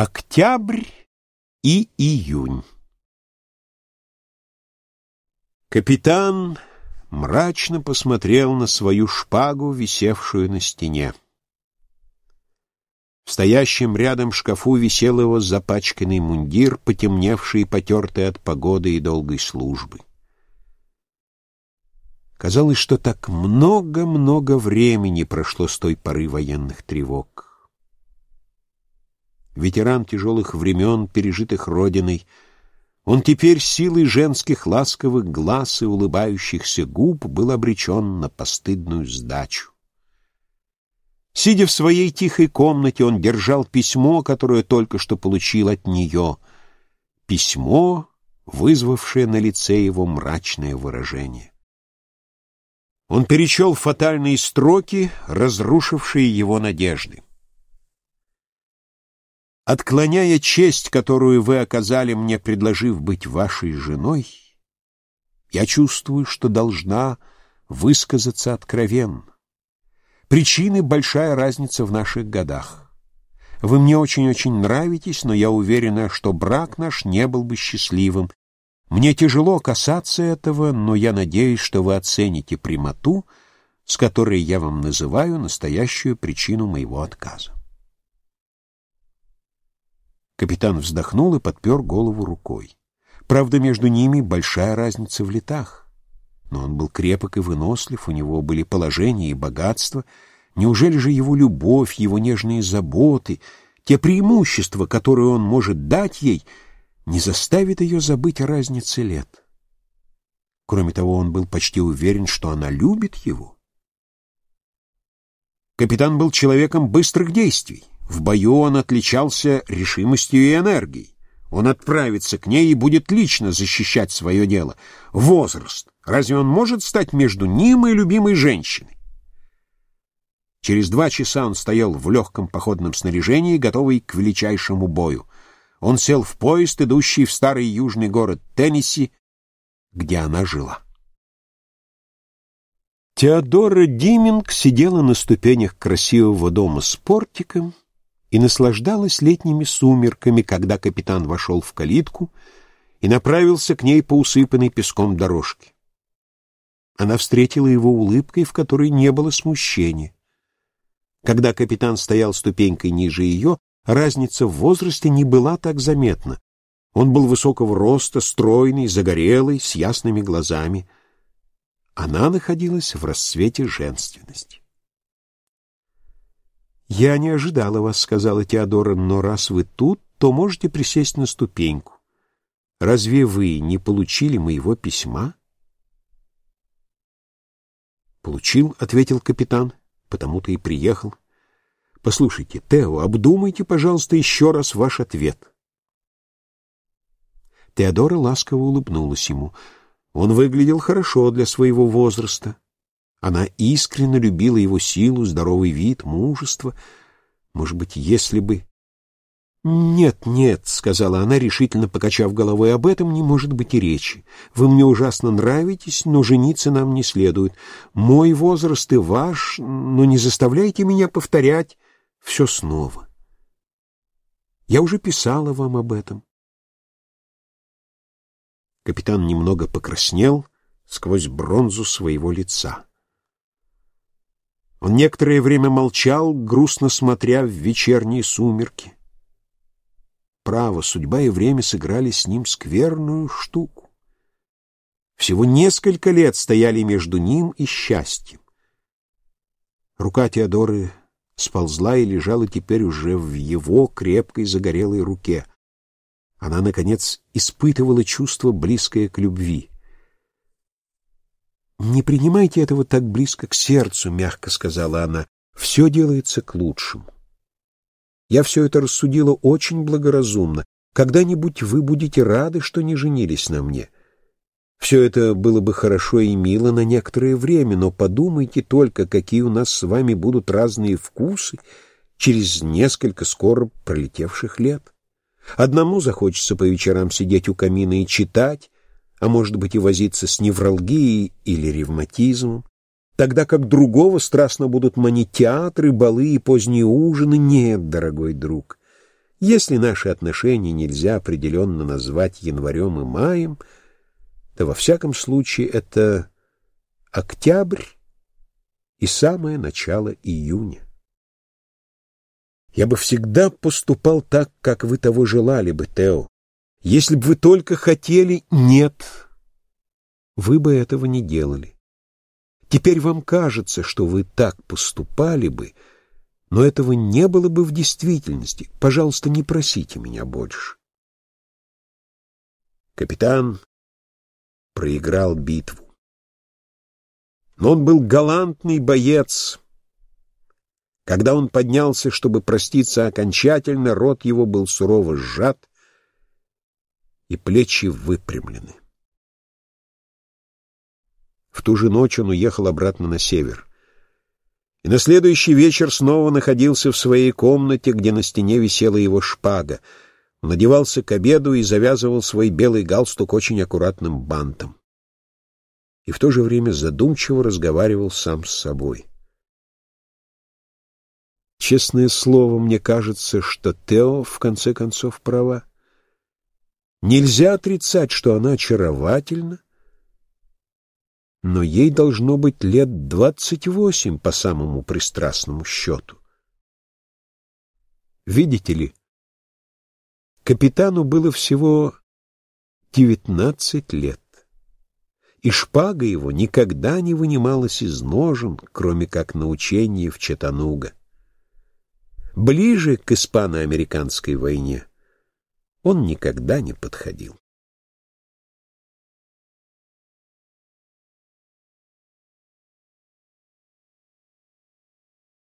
Октябрь и июнь. Капитан мрачно посмотрел на свою шпагу, висевшую на стене. В стоящем рядом шкафу висел его запачканный мундир, потемневший и потертый от погоды и долгой службы. Казалось, что так много-много времени прошло с той поры военных тревог ветеран тяжелых времен, пережитых Родиной, он теперь силой женских ласковых глаз и улыбающихся губ был обречен на постыдную сдачу. Сидя в своей тихой комнате, он держал письмо, которое только что получил от нее. Письмо, вызвавшее на лице его мрачное выражение. Он перечел фатальные строки, разрушившие его надежды. Отклоняя честь, которую вы оказали мне, предложив быть вашей женой, я чувствую, что должна высказаться откровенно. Причины — большая разница в наших годах. Вы мне очень-очень нравитесь, но я уверена, что брак наш не был бы счастливым. Мне тяжело касаться этого, но я надеюсь, что вы оцените прямоту, с которой я вам называю настоящую причину моего отказа. Капитан вздохнул и подпер голову рукой. Правда, между ними большая разница в летах. Но он был крепок и вынослив, у него были положение и богатство. Неужели же его любовь, его нежные заботы, те преимущества, которые он может дать ей, не заставит ее забыть о разнице лет? Кроме того, он был почти уверен, что она любит его. Капитан был человеком быстрых действий. В бою он отличался решимостью и энергией. Он отправится к ней и будет лично защищать свое дело. Возраст. Разве он может стать между ним и любимой женщиной? Через два часа он стоял в легком походном снаряжении, готовый к величайшему бою. Он сел в поезд, идущий в старый южный город Теннесси, где она жила. Теодора Диминг сидела на ступенях красивого дома с портиком и наслаждалась летними сумерками, когда капитан вошел в калитку и направился к ней по усыпанной песком дорожке. Она встретила его улыбкой, в которой не было смущения. Когда капитан стоял ступенькой ниже ее, разница в возрасте не была так заметна. Он был высокого роста, стройный, загорелый, с ясными глазами. Она находилась в расцвете женственности. «Я не ожидала вас», — сказала Теодора, — «но раз вы тут, то можете присесть на ступеньку. Разве вы не получили моего письма?» «Получил», — ответил капитан, — «потому-то и приехал. Послушайте, Тео, обдумайте, пожалуйста, еще раз ваш ответ». Теодора ласково улыбнулась ему. Он выглядел хорошо для своего возраста. Она искренне любила его силу, здоровый вид, мужество. Может быть, если бы... «Нет, нет», — сказала она, решительно покачав головой, — «об этом не может быть и речи. Вы мне ужасно нравитесь, но жениться нам не следует. Мой возраст и ваш, но не заставляйте меня повторять все снова. Я уже писала вам об этом». Капитан немного покраснел сквозь бронзу своего лица. Он некоторое время молчал, грустно смотря в вечерние сумерки. Право, судьба и время сыграли с ним скверную штуку. Всего несколько лет стояли между ним и счастьем. Рука Теодоры сползла и лежала теперь уже в его крепкой загорелой руке. Она, наконец, испытывала чувство, близкое к любви. «Не принимайте этого так близко к сердцу», — мягко сказала она. «Все делается к лучшему. Я все это рассудила очень благоразумно. Когда-нибудь вы будете рады, что не женились на мне. Все это было бы хорошо и мило на некоторое время, но подумайте только, какие у нас с вами будут разные вкусы через несколько скоро пролетевших лет. Одному захочется по вечерам сидеть у камина и читать, а может быть и возиться с невралгией или ревматизмом, тогда как другого страстно будут манить театры, балы и поздние ужины. Нет, дорогой друг, Если наши отношения нельзя определенно назвать январем и маем, то во всяком случае это октябрь и самое начало июня. Я бы всегда поступал так, как вы того желали бы, Тео. Если бы вы только хотели, нет, вы бы этого не делали. Теперь вам кажется, что вы так поступали бы, но этого не было бы в действительности. Пожалуйста, не просите меня больше. Капитан проиграл битву. Но он был галантный боец. Когда он поднялся, чтобы проститься окончательно, рот его был сурово сжат и плечи выпрямлены. В ту же ночь он уехал обратно на север. И на следующий вечер снова находился в своей комнате, где на стене висела его шпага. Он одевался к обеду и завязывал свой белый галстук очень аккуратным бантом. И в то же время задумчиво разговаривал сам с собой. Честное слово, мне кажется, что Тео в конце концов права. Нельзя отрицать, что она очаровательна, но ей должно быть лет двадцать восемь по самому пристрастному счету. Видите ли, капитану было всего девятнадцать лет, и шпага его никогда не вынималась из ножен, кроме как на учении в Четануга. Ближе к испано-американской войне он никогда не подходил.